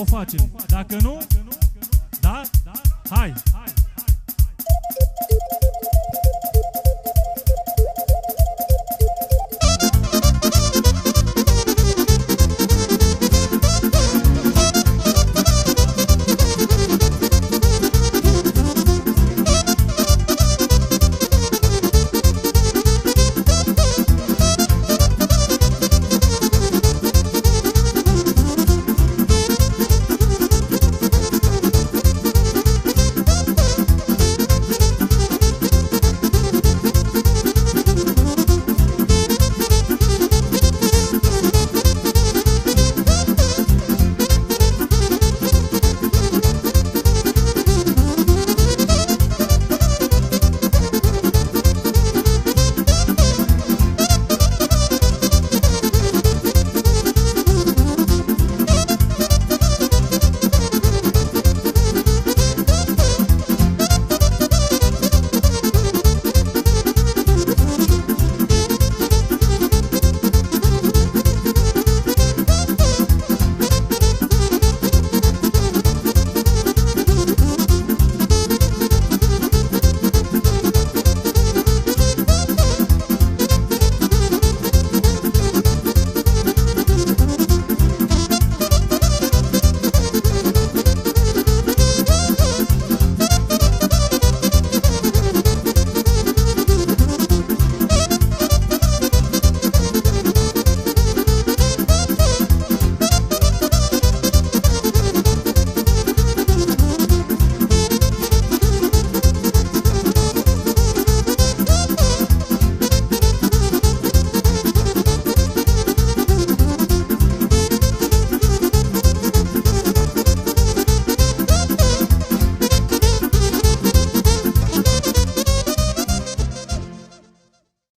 o facem. Dacă nu, da? Hai!